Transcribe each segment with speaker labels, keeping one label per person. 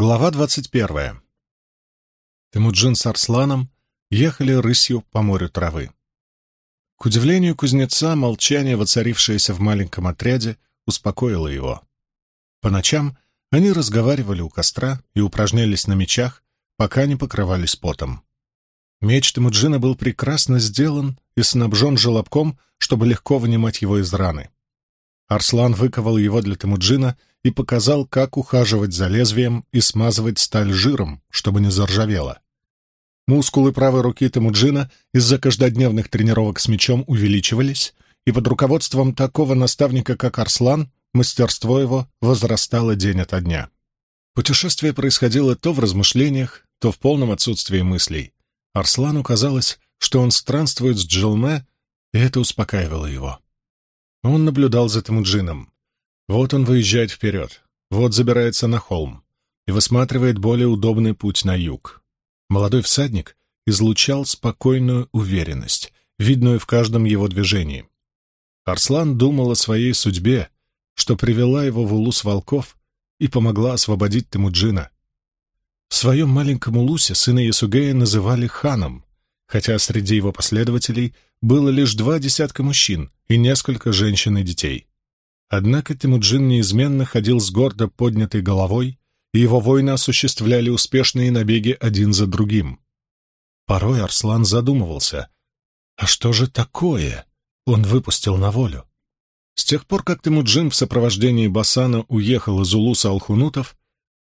Speaker 1: Глава двадцать первая. Темуджин с Арсланом ехали рысью по морю травы. К удивлению кузнеца, молчание, воцарившееся в маленьком отряде, успокоило его. По ночам они разговаривали у костра и упражнялись на мечах, пока не покрывались потом. Меч Темуджина был прекрасно сделан и снабжен желобком, чтобы легко вынимать его из раны. Арслан выковал его для Темуджина и показал, как ухаживать за лезвием и смазывать сталь жиром, чтобы не заржавела. Мускулы правой руки Темуджина из-за каждодневных тренировок с мечом увеличивались, и под руководством такого наставника, как Арслан, мастерство его возрастало день ото дня. Путешествие происходило то в размышлениях, то в полном отсутствии мыслей. Арслану казалось, что он странствует с Джилме, и это успокаивало его. Он наблюдал за Темуджином. Вот он выезжает вперед, вот забирается на холм и высматривает более удобный путь на юг. Молодой всадник излучал спокойную уверенность, видную в каждом его движении. Арслан думал о своей судьбе, что привела его в улус волков и помогла освободить Темуджина. В своем маленьком улусе сына Ясугея называли ханом, хотя среди его последователей было лишь два десятка мужчин и несколько женщин и детей. Однако Тимуджин неизменно ходил с гордо поднятой головой, и его воины осуществляли успешные набеги один за другим. Порой Арслан задумывался, а что же такое он выпустил на волю? С тех пор, как Тимуджин в сопровождении Басана уехал из Улуса Алхунутов,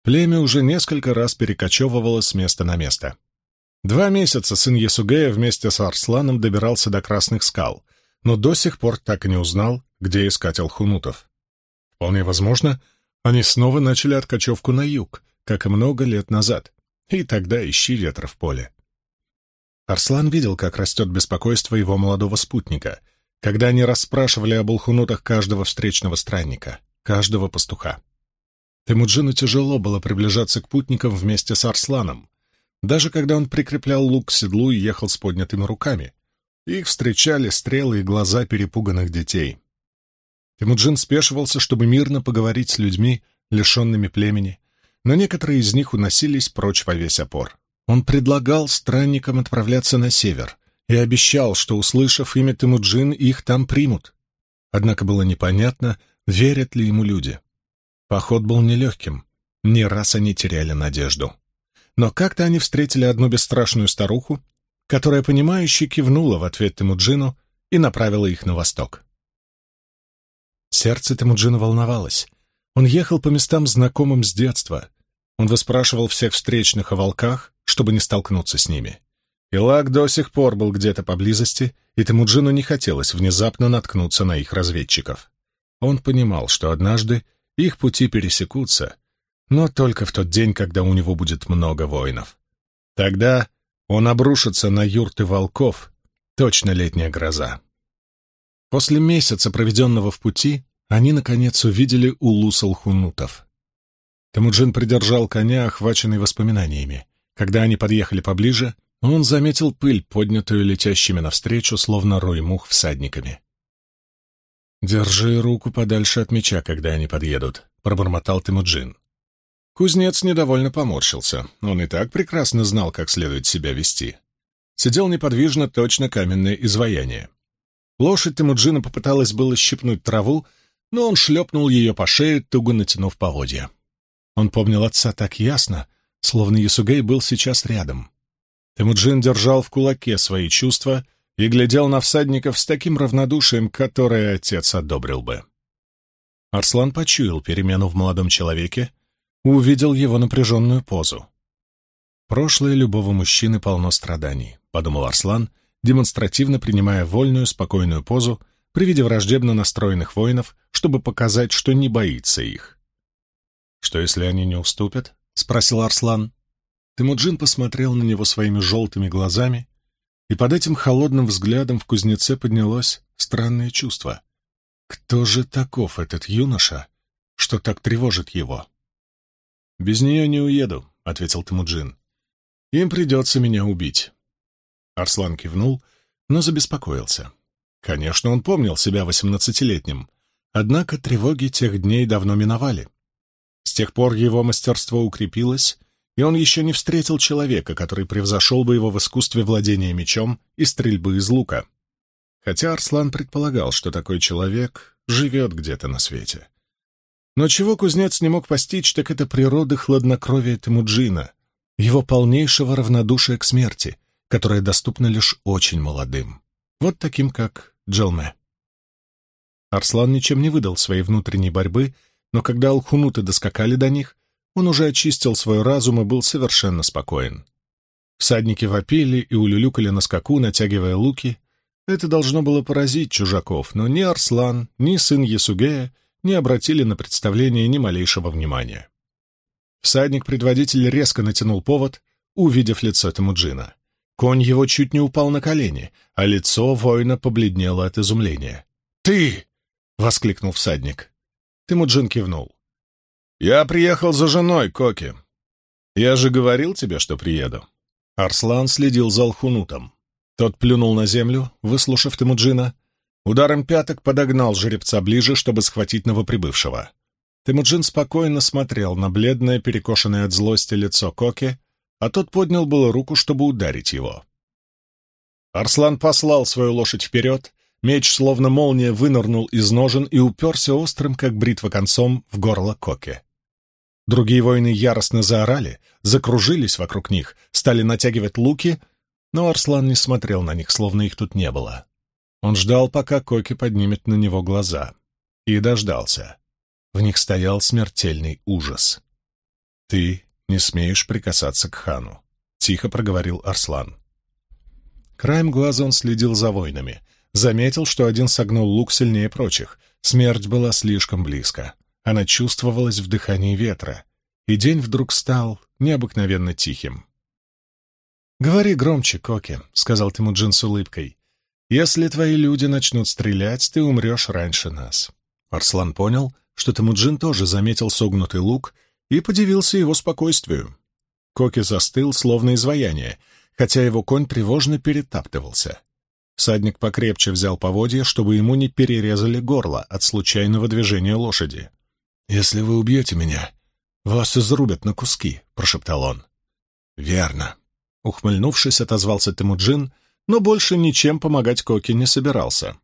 Speaker 1: племя уже несколько раз перекочевывало с места на место. Два месяца сын Ясугея вместе с Арсланом добирался до Красных скал, но до сих пор так и не узнал, где искать алхунутов. Вполне возможно, они снова начали откачевку на юг, как и много лет назад, и тогда ищи ветра в поле. Арслан видел, как растет беспокойство его молодого спутника, когда они расспрашивали об алхунутах каждого встречного странника, каждого пастуха. Темуджину тяжело было приближаться к путникам вместе с Арсланом, даже когда он прикреплял лук к седлу и ехал с поднятыми руками. Их встречали стрелы и глаза перепуганных детей. Темуджин спешивался, чтобы мирно поговорить с людьми, лишенными племени, но некоторые из них уносились прочь во весь опор. Он предлагал странникам отправляться на север и обещал, что, услышав имя Темуджин, их там примут. Однако было непонятно, верят ли ему люди. Поход был нелегким, не раз они теряли надежду. Но как-то они встретили одну бесстрашную старуху, которая, понимающе кивнула в ответ Темуджину и направила их на восток. Сердце Темуджина волновалось. Он ехал по местам, знакомым с детства. Он выспрашивал всех встречных о волках, чтобы не столкнуться с ними. Илак до сих пор был где-то поблизости, и Темуджину не хотелось внезапно наткнуться на их разведчиков. Он понимал, что однажды их пути пересекутся, но только в тот день, когда у него будет много воинов. Тогда он обрушится на юрты волков, точно летняя гроза. После месяца, проведенного в пути, они, наконец, увидели улус алхунутов. Темуджин придержал коня, охваченный воспоминаниями. Когда они подъехали поближе, он заметил пыль, поднятую летящими навстречу, словно рой мух всадниками. «Держи руку подальше от меча, когда они подъедут», — пробормотал Темуджин. Кузнец недовольно поморщился. Он и так прекрасно знал, как следует себя вести. Сидел неподвижно точно каменное изваяние. Лошадь Темуджина попыталась было щипнуть траву, но он шлепнул ее по шее, туго натянув поводья. Он помнил отца так ясно, словно Ясугей был сейчас рядом. Темуджин держал в кулаке свои чувства и глядел на всадников с таким равнодушием, которое отец одобрил бы. Арслан почуял перемену в молодом человеке увидел его напряженную позу. «Прошлое любого мужчины полно страданий», — подумал Арслан, демонстративно принимая вольную, спокойную позу при виде враждебно настроенных воинов, чтобы показать, что не боится их. «Что, если они не уступят?» — спросил Арслан. Темуджин посмотрел на него своими желтыми глазами, и под этим холодным взглядом в кузнеце поднялось странное чувство. Кто же таков этот юноша, что так тревожит его? «Без нее не уеду», — ответил Темуджин. «Им придется меня убить». Арслан кивнул, но забеспокоился. Конечно, он помнил себя восемнадцатилетним, однако тревоги тех дней давно миновали. С тех пор его мастерство укрепилось, и он еще не встретил человека, который превзошел бы его в искусстве владения мечом и стрельбы из лука. Хотя Арслан предполагал, что такой человек живет где-то на свете. Но чего кузнец не мог постичь, так это природы хладнокровия Темуджина, его полнейшего равнодушия к смерти, которое доступно лишь очень молодым, вот таким, как Джилме. Арслан ничем не выдал своей внутренней борьбы, но когда алхунуты доскакали до них, он уже очистил свой разум и был совершенно спокоен. Всадники вопили и улюлюкали на скаку, натягивая луки. Это должно было поразить чужаков, но ни Арслан, ни сын Ясугея не обратили на представление ни малейшего внимания. Всадник-предводитель резко натянул повод, увидев лицо Темуджина. Конь его чуть не упал на колени, а лицо воина побледнело от изумления. «Ты!» — воскликнул всадник. Темуджин кивнул. «Я приехал за женой, Коки. Я же говорил тебе, что приеду». Арслан следил за Алхунутом. Тот плюнул на землю, выслушав Темуджина, ударом пяток подогнал жеребца ближе, чтобы схватить новоприбывшего. Темуджин спокойно смотрел на бледное, перекошенное от злости лицо Коки, а тот поднял было руку, чтобы ударить его. Арслан послал свою лошадь вперед, меч, словно молния, вынырнул из ножен и уперся острым, как бритва концом, в горло Коки. Другие воины яростно заорали, закружились вокруг них, стали натягивать луки, но Арслан не смотрел на них, словно их тут не было. Он ждал, пока Коки поднимет на него глаза. И дождался. В них стоял смертельный ужас. «Ты не смеешь прикасаться к хану», — тихо проговорил Арслан. Краем глаза он следил за воинами. Заметил, что один согнул лук сильнее прочих. Смерть была слишком близко. Она чувствовалась в дыхании ветра, и день вдруг стал необыкновенно тихим. «Говори громче, Коки», — сказал Тимуджин с улыбкой. «Если твои люди начнут стрелять, ты умрешь раньше нас». Арслан понял, что Тимуджин тоже заметил согнутый лук и подивился его спокойствию. Коки застыл, словно изваяние, хотя его конь тревожно перетаптывался. Всадник покрепче взял поводья, чтобы ему не перерезали горло от случайного движения лошади. «Если вы убьете меня, вас изрубят на куски», — прошептал он. «Верно». Ухмыльнувшись, отозвался Темуджин, но больше ничем помогать Коки не собирался.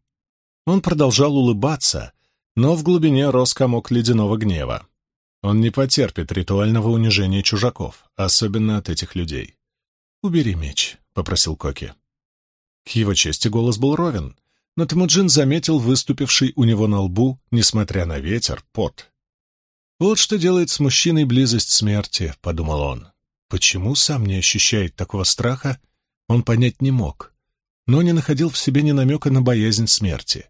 Speaker 1: Он продолжал улыбаться, но в глубине рос комок ледяного гнева. Он не потерпит ритуального унижения чужаков, особенно от этих людей. «Убери меч», — попросил Коки. К его чести голос был ровен, но Темуджин заметил выступивший у него на лбу, несмотря на ветер, пот. «Вот что делает с мужчиной близость смерти», — подумал он. Почему сам не ощущает такого страха, он понять не мог, но не находил в себе ни намека на боязнь смерти.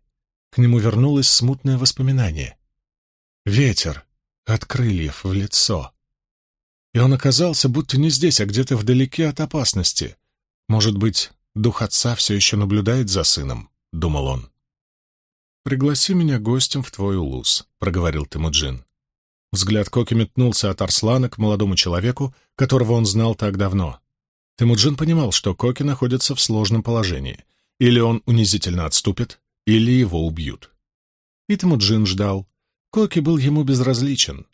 Speaker 1: К нему вернулось смутное воспоминание. Ветер от крыльев в лицо. И он оказался будто не здесь, а где-то вдалеке от опасности. Может быть, дух отца все еще наблюдает за сыном, — думал он. «Пригласи меня гостем в твой улус», — проговорил Темуджин. Взгляд Коки метнулся от Арслана к молодому человеку, которого он знал так давно. Темуджин понимал, что Коки находится в сложном положении. Или он унизительно отступит, или его убьют. И Темуджин ждал. Коки был ему безразличен.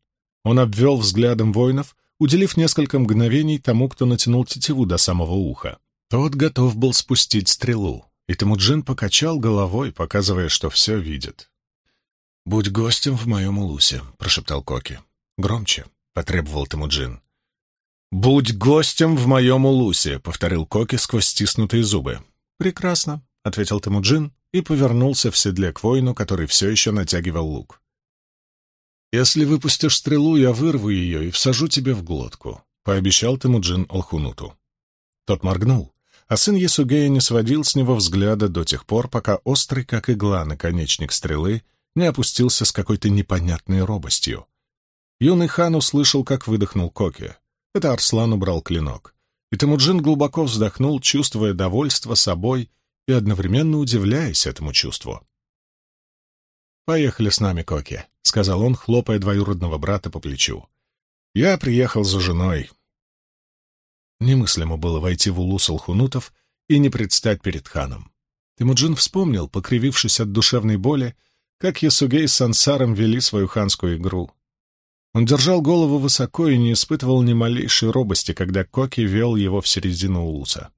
Speaker 1: Он обвел взглядом воинов, уделив несколько мгновений тому, кто натянул тетиву до самого уха. Тот готов был спустить стрелу, и Темуджин покачал головой, показывая, что все видит. «Будь гостем в моем улусе», — прошептал Коки. «Громче», — потребовал Темуджин. «Будь гостем в моем улусе», — повторил Коки сквозь стиснутые зубы. «Прекрасно», — ответил Темуджин и повернулся в седле к воину, который все еще натягивал лук. «Если выпустишь стрелу, я вырву ее и всажу тебе в глотку», — пообещал Темуджин Алхунуту. Тот моргнул, а сын Ясугея не сводил с него взгляда до тех пор, пока острый, как игла, наконечник стрелы — не опустился с какой-то непонятной робостью. Юный хан услышал, как выдохнул Коки. Это Арслан убрал клинок. И Темуджин глубоко вздохнул, чувствуя довольство собой и одновременно удивляясь этому чувству. «Поехали с нами, Коки», — сказал он, хлопая двоюродного брата по плечу. «Я приехал за женой». Немыслимо было войти в улус алхунутов и не предстать перед ханом. Темуджин вспомнил, покривившись от душевной боли, как Ясугей с Сансаром вели свою ханскую игру. Он держал голову высоко и не испытывал ни малейшей робости, когда Коки вел его в середину улуса.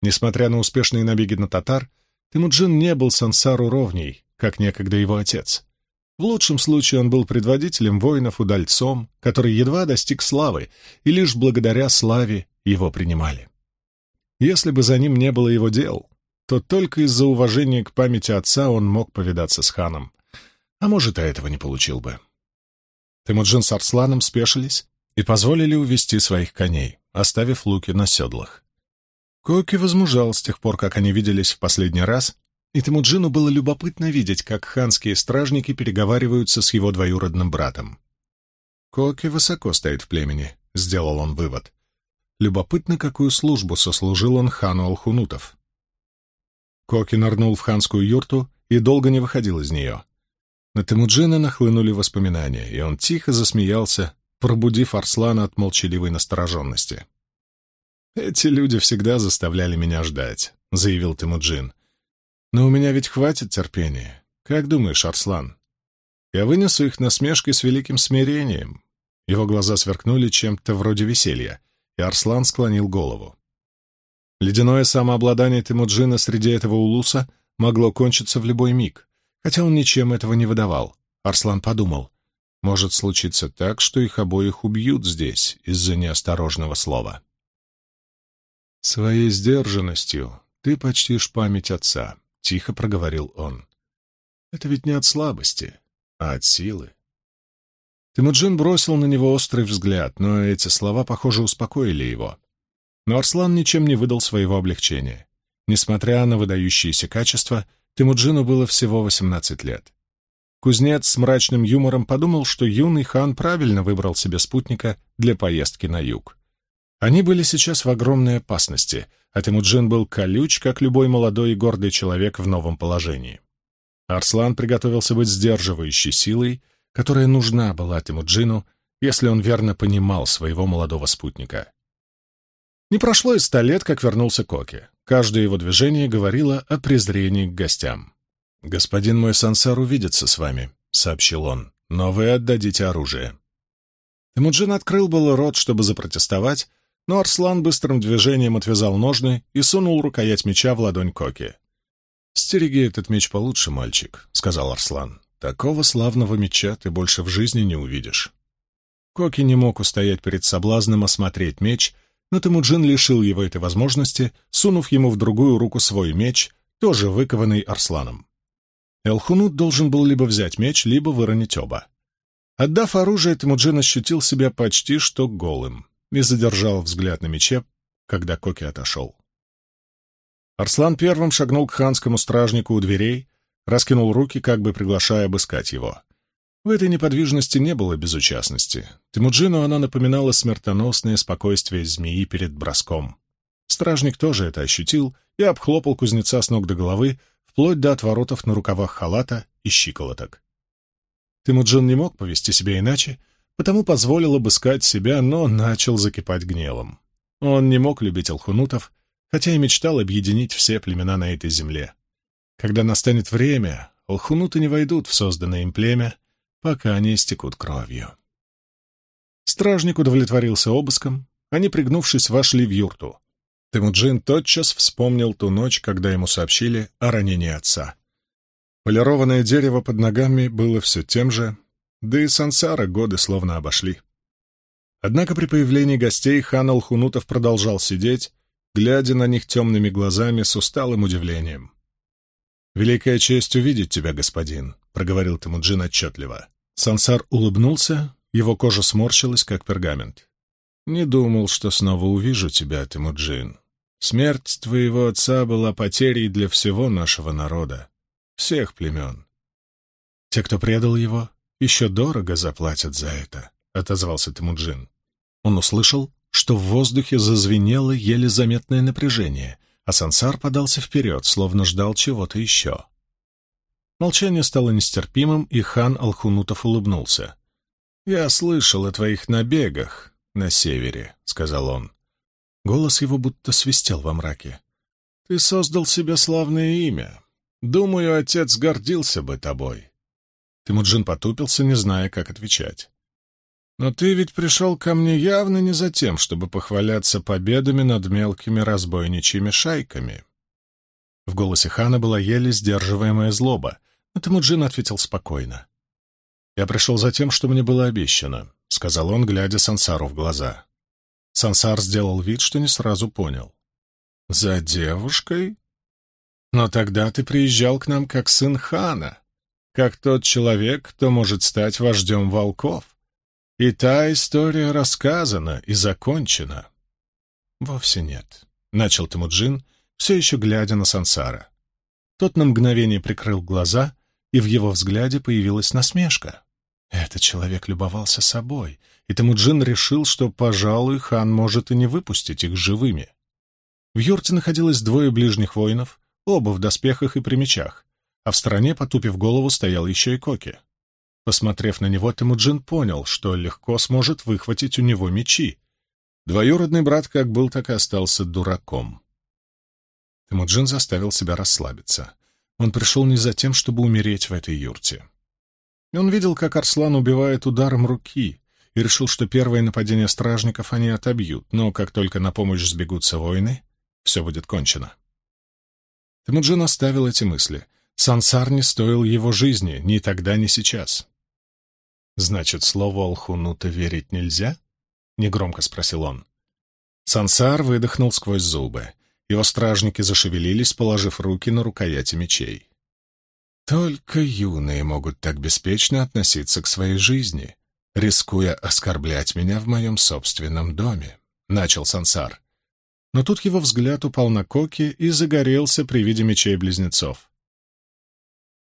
Speaker 1: Несмотря на успешные набеги на татар, Тимуджин не был сансару ровней, как некогда его отец. В лучшем случае он был предводителем воинов-удальцом, который едва достиг славы, и лишь благодаря славе его принимали. Если бы за ним не было его дел, то только из-за уважения к памяти отца он мог повидаться с ханом, а может, и этого не получил бы. Темуджин с Арсланом спешились и позволили увести своих коней, оставив луки на седлах. Коки возмужал с тех пор, как они виделись в последний раз, и Темуджину было любопытно видеть, как ханские стражники переговариваются с его двоюродным братом. Коки высоко стоит в племени, — сделал он вывод. Любопытно, какую службу сослужил он хану Алхунутов. Коки нырнул в ханскую юрту и долго не выходил из нее. На Темуджина нахлынули воспоминания, и он тихо засмеялся, пробудив Арслана от молчаливой настороженности. «Эти люди всегда заставляли меня ждать», — заявил Темуджин. «Но у меня ведь хватит терпения. Как думаешь, Арслан? Я вынесу их насмешкой с великим смирением». Его глаза сверкнули чем-то вроде веселья, и Арслан склонил голову. Ледяное самообладание Темуджина среди этого улуса могло кончиться в любой миг. Хотя он ничем этого не выдавал. Арслан подумал, может случиться так, что их обоих убьют здесь из-за неосторожного слова. «Своей сдержанностью ты почтишь память отца», — тихо проговорил он. «Это ведь не от слабости, а от силы». Тимуджин бросил на него острый взгляд, но эти слова, похоже, успокоили его. Но Арслан ничем не выдал своего облегчения. Несмотря на выдающиеся качества, Темуджину было всего 18 лет. Кузнец с мрачным юмором подумал, что юный хан правильно выбрал себе спутника для поездки на юг. Они были сейчас в огромной опасности, а Темуджин был колюч, как любой молодой и гордый человек в новом положении. Арслан приготовился быть сдерживающей силой, которая нужна была Темуджину, если он верно понимал своего молодого спутника. Не прошло и ста лет, как вернулся Коки. Каждое его движение говорило о презрении к гостям. «Господин мой Сансар увидится с вами», — сообщил он, — «но вы отдадите оружие». Темуджин открыл было рот, чтобы запротестовать, но Арслан быстрым движением отвязал ножны и сунул рукоять меча в ладонь Коки. «Стереги этот меч получше, мальчик», — сказал Арслан. «Такого славного меча ты больше в жизни не увидишь». Коки не мог устоять перед соблазном осмотреть меч но Темуджин лишил его этой возможности, сунув ему в другую руку свой меч, тоже выкованный Арсланом. Элхунут должен был либо взять меч, либо выронить оба. Отдав оружие, Темуджин ощутил себя почти что голым и задержал взгляд на мече, когда Коки отошел. Арслан первым шагнул к ханскому стражнику у дверей, раскинул руки, как бы приглашая обыскать его. В этой неподвижности не было безучастности. Тимуджину она напоминала смертоносное спокойствие змеи перед броском. Стражник тоже это ощутил и обхлопал кузнеца с ног до головы, вплоть до отворотов на рукавах халата и щиколоток. Тимуджин не мог повести себя иначе, потому позволил обыскать себя, но начал закипать гневом. Он не мог любить алхунутов, хотя и мечтал объединить все племена на этой земле. Когда настанет время, алхунуты не войдут в созданное им племя, пока не истекут кровью. Стражник удовлетворился обыском, они, пригнувшись, вошли в юрту. Темуджин тотчас вспомнил ту ночь, когда ему сообщили о ранении отца. Полированное дерево под ногами было все тем же, да и сансара годы словно обошли. Однако при появлении гостей хан Алхунутов продолжал сидеть, глядя на них темными глазами с усталым удивлением. «Великая честь увидеть тебя, господин», — проговорил Темуджин отчетливо. Сансар улыбнулся, его кожа сморщилась, как пергамент. «Не думал, что снова увижу тебя, Темуджин. Смерть твоего отца была потерей для всего нашего народа, всех племен. Те, кто предал его, еще дорого заплатят за это», — отозвался Темуджин. Он услышал, что в воздухе зазвенело еле заметное напряжение, а Сансар подался вперед, словно ждал чего-то еще. Молчание стало нестерпимым, и хан Алхунутов улыбнулся. «Я слышал о твоих набегах на севере», — сказал он. Голос его будто свистел во мраке. «Ты создал себе славное имя. Думаю, отец гордился бы тобой». Тимуджин потупился, не зная, как отвечать. Но ты ведь пришел ко мне явно не за тем, чтобы похваляться победами над мелкими разбойничьими шайками. В голосе хана была еле сдерживаемая злоба, но Темуджин ответил спокойно. «Я пришел за тем, что мне было обещано», — сказал он, глядя Сансару в глаза. Сансар сделал вид, что не сразу понял. «За девушкой? Но тогда ты приезжал к нам как сын хана, как тот человек, кто может стать вождем волков. И та история рассказана и закончена». «Вовсе нет», — начал Темуджин, все еще глядя на Сансара. Тот на мгновение прикрыл глаза, и в его взгляде появилась насмешка. Этот человек любовался собой, и Темуджин решил, что, пожалуй, хан может и не выпустить их живыми. В юрте находилось двое ближних воинов, оба в доспехах и при мечах, а в стороне, потупив голову, стоял еще и Коки. Посмотрев на него, Темуджин понял, что легко сможет выхватить у него мечи. Двоюродный брат как был, так и остался дураком. Темуджин заставил себя расслабиться. Он пришел не за тем, чтобы умереть в этой юрте. Он видел, как Арслан убивает ударом руки, и решил, что первое нападение стражников они отобьют, но как только на помощь сбегутся воины, все будет кончено. Темуджин оставил эти мысли. Сансар не стоил его жизни ни тогда, ни сейчас. «Значит, слову Алхунута верить нельзя?» — негромко спросил он. Сансар выдохнул сквозь зубы. Его стражники зашевелились, положив руки на рукояти мечей. Только юные могут так беспечно относиться к своей жизни, рискуя оскорблять меня в моем собственном доме, — начал Сансар. Но тут его взгляд упал на Коки и загорелся при виде мечей близнецов.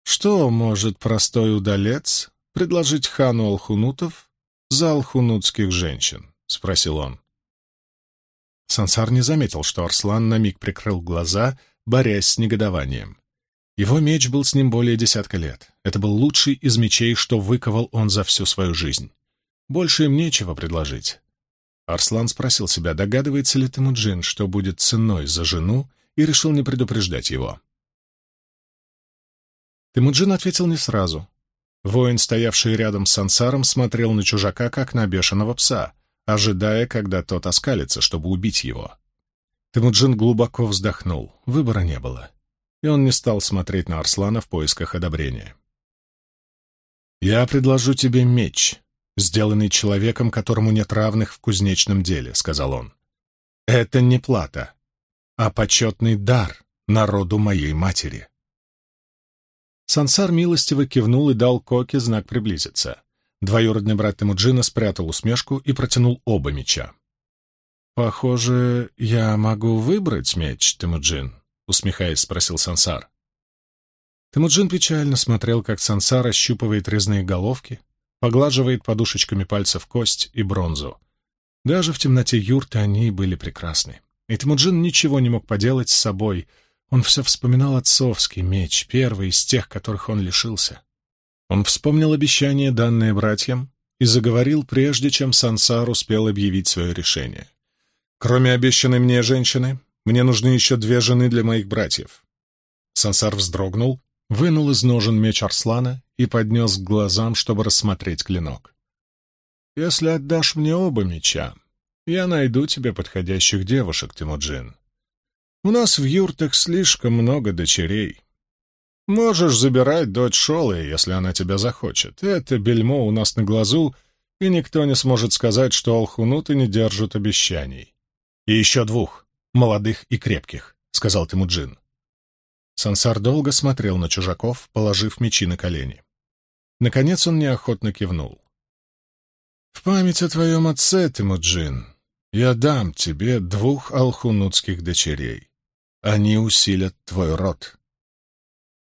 Speaker 1: Что может простой удалец предложить хану алхунутов за алхунутских женщин? — спросил он. Сансар не заметил, что Арслан на миг прикрыл глаза, борясь с негодованием. Его меч был с ним более десятка лет. Это был лучший из мечей, что выковал он за всю свою жизнь. Больше им нечего предложить. Арслан спросил себя, догадывается ли Темуджин, что будет ценой за жену, и решил не предупреждать его. Темуджин ответил не сразу. Воин, стоявший рядом с Сансаром, смотрел на чужака, как на бешеного пса, ожидая, когда тот оскалится, чтобы убить его. Темуджин глубоко вздохнул. Выбора не было и он не стал смотреть на Арслана в поисках одобрения. «Я предложу тебе меч, сделанный человеком, которому нет равных в кузнечном деле», — сказал он. «Это не плата, а почетный дар народу моей матери». Сансар милостиво кивнул и дал Коке знак приблизиться. Двоюродный брат Темуджина спрятал усмешку и протянул оба меча. «Похоже, я могу выбрать меч, Темуджин», усмехаясь, спросил Сансар. Темуджин печально смотрел, как Сансар ощупывает резные головки, поглаживает подушечками пальцев кость и бронзу. Даже в темноте юрты они были прекрасны. И Темуджин ничего не мог поделать с собой. Он все вспоминал отцовский меч, первый из тех, которых он лишился. Он вспомнил обещание, данное братьям, и заговорил, прежде чем Сансар успел объявить свое решение. «Кроме обещанной мне женщины, мне нужны еще две жены для моих братьев». Сансар вздрогнул, вынул из ножен меч Арслана и поднес к глазам, чтобы рассмотреть клинок. «Если отдашь мне оба меча, я найду тебе подходящих девушек, Тимуджин. У нас в юртах слишком много дочерей. Можешь забирать дочь Шолы, если она тебя захочет. Это бельмо у нас на глазу, и никто не сможет сказать, что алхунуты не держат обещаний. И еще двух молодых и крепких», — сказал Тимуджин. Сансар долго смотрел на чужаков, положив мечи на колени. Наконец он неохотно кивнул. «В память о твоем отце, Тимуджин, я дам тебе двух алхунутских дочерей. Они усилят твой род».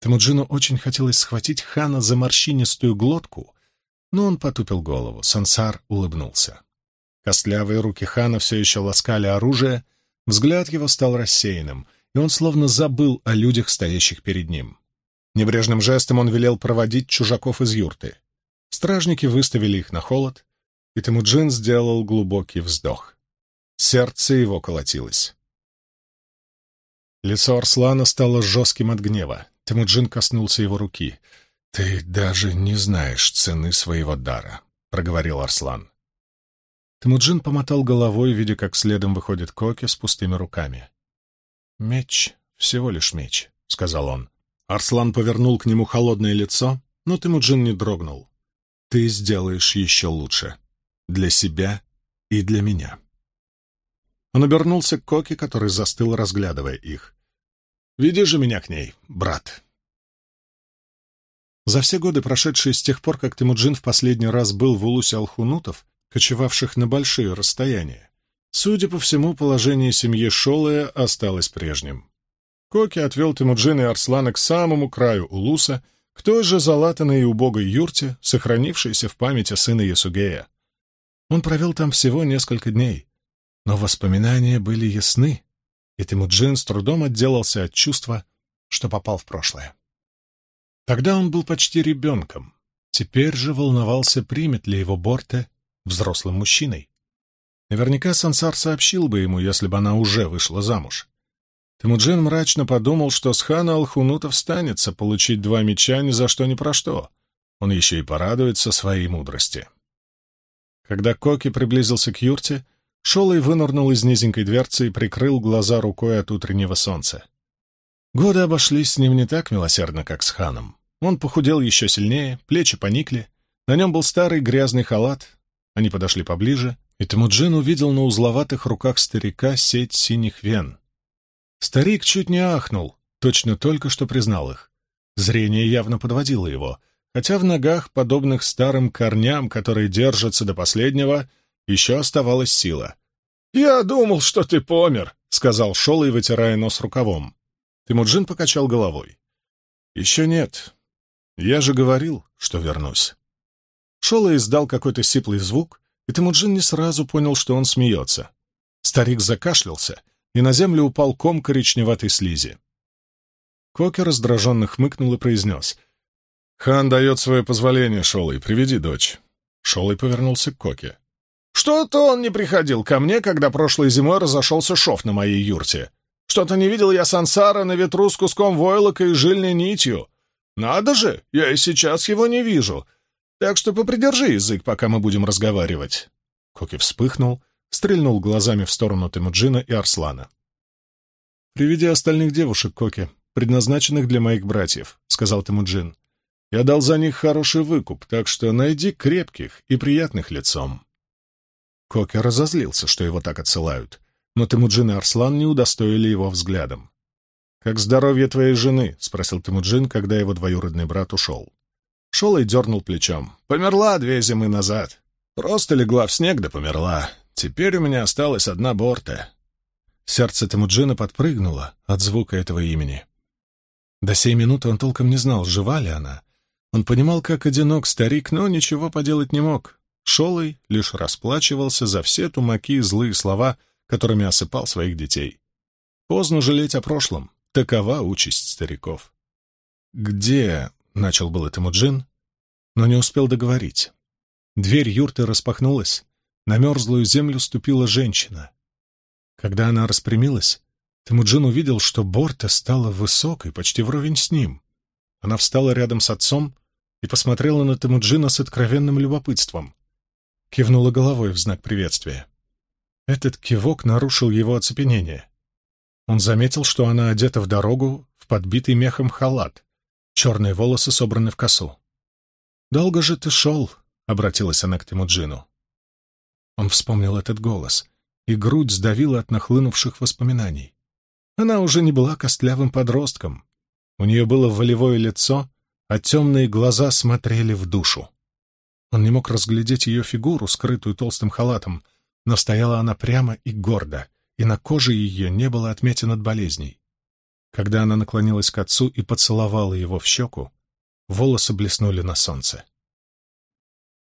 Speaker 1: Тимуджину очень хотелось схватить хана за морщинистую глотку, но он потупил голову. Сансар улыбнулся. Костлявые руки хана все еще ласкали оружие, Взгляд его стал рассеянным, и он словно забыл о людях, стоящих перед ним. Небрежным жестом он велел проводить чужаков из юрты. Стражники выставили их на холод, и Темуджин сделал глубокий вздох. Сердце его колотилось. Лицо Арслана стало жестким от гнева. Темуджин коснулся его руки. «Ты даже не знаешь цены своего дара», — проговорил Арслан. Темуджин помотал головой, видя, как следом выходит Коки с пустыми руками. «Меч, всего лишь меч», — сказал он. Арслан повернул к нему холодное лицо, но Темуджин не дрогнул. «Ты сделаешь еще лучше. Для себя и для меня». Он обернулся к Коки, который застыл, разглядывая их. «Веди же меня к ней, брат». За все годы, прошедшие с тех пор, как Темуджин в последний раз был в Улусе Алхунутов, кочевавших на большие расстояния. Судя по всему, положение семьи Шолая осталось прежним. Коки отвел Темуджина и Арслана к самому краю Улуса, к той же залатанной и убогой юрте, сохранившейся в памяти сына Ясугея. Он провел там всего несколько дней, но воспоминания были ясны, и Темуджин с трудом отделался от чувства, что попал в прошлое. Тогда он был почти ребенком, теперь же волновался, примет ли его Борте взрослым мужчиной. Наверняка Сансар сообщил бы ему, если бы она уже вышла замуж. Темуджин мрачно подумал, что с хана Алхунута встанется получить два меча ни за что ни про что. Он еще и порадуется своей мудрости. Когда Коки приблизился к юрте, Шолой вынырнул из низенькой дверцы и прикрыл глаза рукой от утреннего солнца. Годы обошлись с ним не так милосердно, как с ханом. Он похудел еще сильнее, плечи поникли, на нем был старый грязный халат, они подошли поближе, и Темуджин увидел на узловатых руках старика сеть синих вен. Старик чуть не ахнул, точно только что признал их. Зрение явно подводило его, хотя в ногах, подобных старым корням, которые держатся до последнего, еще оставалась сила. «Я думал, что ты помер», — сказал Шолой, вытирая нос рукавом. Темуджин покачал головой. «Еще нет. Я же говорил, что вернусь». Шола издал какой-то сиплый звук, и Темуджин не сразу понял, что он смеется. Старик закашлялся, и на землю упал ком коричневатой слизи. Коки раздраженно хмыкнул и произнес. «Хан дает свое позволение, Шолой, приведи дочь». Шолой повернулся к Коке. «Что-то он не приходил ко мне, когда прошлой зимой разошелся шов на моей юрте. Что-то не видел я сансара на ветру с куском войлока и жильной нитью. Надо же, я и сейчас его не вижу. Так что попридержи язык, пока мы будем разговаривать». Коки вспыхнул, стрельнул глазами в сторону Темуджина и Арслана. «Приведи остальных девушек, Коки, предназначенных для моих братьев», — сказал Темуджин. «Я дал за них хороший выкуп, так что найди крепких и приятных лицом». Коки разозлился, что его так отсылают, но Темуджин и Арслан не удостоили его взглядом. «Как здоровье твоей жены?» — спросил Темуджин, когда его двоюродный брат ушел. Шел и дернул плечом. «Померла две зимы назад. Просто легла в снег да померла. Теперь у меня осталась одна борта». Сердце Темуджина подпрыгнуло от звука этого имени. До сей минуты он толком не знал, жива ли она. Он понимал, как одинок старик, но ничего поделать не мог. Шолой лишь расплачивался за все тумаки и злые слова, которыми осыпал своих детей. Поздно жалеть о прошлом. Такова участь стариков. «Где — начал был этому Джин, но не успел договорить. Дверь юрты распахнулась, на мерзлую землю ступила женщина. Когда она распрямилась, Темуджин увидел, что Борта стала высокой, почти вровень с ним. Она встала рядом с отцом и посмотрела на Темуджина с откровенным любопытством. Кивнула головой в знак приветствия. Этот кивок нарушил его оцепенение. Он заметил, что она одета в дорогу в подбитый мехом халат, Черные волосы собраны в косу. «Долго же ты шел?» — обратилась она к Тимуджину. Он вспомнил этот голос, и грудь сдавила от нахлынувших воспоминаний. Она уже не была костлявым подростком. У нее было волевое лицо, а темные глаза смотрели в душу. Он не мог разглядеть ее фигуру, скрытую толстым халатом, но стояла она прямо и гордо, и на коже ее не было отметин от болезней. Когда она наклонилась к отцу и поцеловала его в щеку, волосы блеснули на солнце.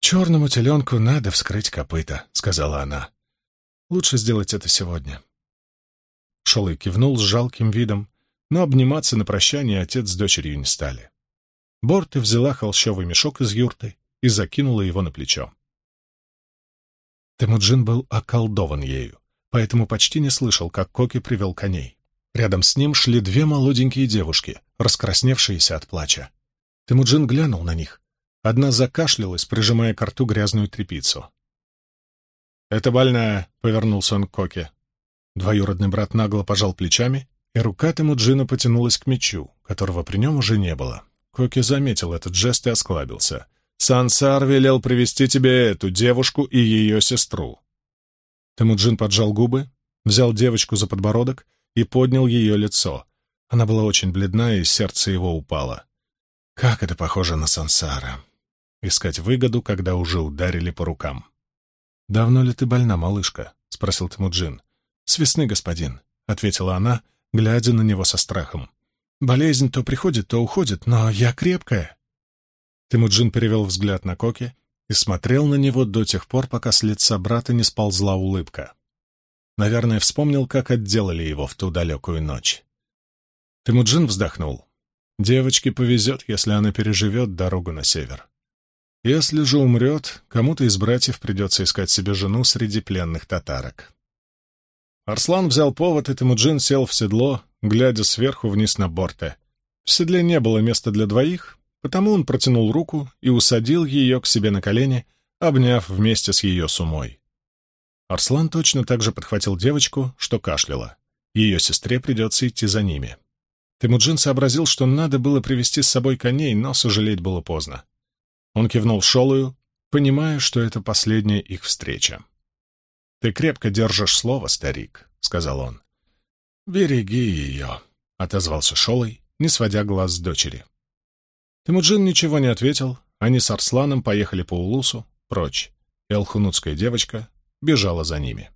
Speaker 1: «Черному теленку надо вскрыть копыта», — сказала она. «Лучше сделать это сегодня». Шолой кивнул с жалким видом, но обниматься на прощание отец с дочерью не стали. Борта взяла холщовый мешок из юрты и закинула его на плечо. Темуджин был околдован ею, поэтому почти не слышал, как Коки привел коней. Рядом с ним шли две молоденькие девушки, раскрасневшиеся от плача. Темуджин глянул на них. Одна закашлялась, прижимая к рту грязную тряпицу. «Это больная», — повернулся он к Коке. Двоюродный брат нагло пожал плечами, и рука Темуджина потянулась к мечу, которого при нем уже не было. Коки заметил этот жест и осклабился. «Сансар велел привести тебе эту девушку и ее сестру». Темуджин поджал губы, взял девочку за подбородок и поднял ее лицо. Она была очень бледна, и сердце его упало. Как это похоже на сансара. Искать выгоду, когда уже ударили по рукам. «Давно ли ты больна, малышка?» — спросил Темуджин. «С весны, господин», — ответила она, глядя на него со страхом. «Болезнь то приходит, то уходит, но я крепкая». Темуджин перевел взгляд на Коки и смотрел на него до тех пор, пока с лица брата не сползла улыбка. Наверное, вспомнил, как отделали его в ту далекую ночь. Темуджин вздохнул. Девочке повезет, если она переживет дорогу на север. Если же умрет, кому-то из братьев придется искать себе жену среди пленных татарок. Арслан взял повод, и Темуджин сел в седло, глядя сверху вниз на борте. В седле не было места для двоих, потому он протянул руку и усадил ее к себе на колени, обняв вместе с ее сумой. Арслан точно так же подхватил девочку, что кашляла. Ее сестре придется идти за ними. Темуджин сообразил, что надо было привести с собой коней, но сожалеть было поздно. Он кивнул Шолую, понимая, что это последняя их встреча. «Ты крепко держишь слово, старик», — сказал он. «Береги ее», — отозвался Шолой, не сводя глаз с дочери. Темуджин ничего не ответил, они с Арсланом поехали по Улусу, прочь, и алхунутская девочка бежала за ними.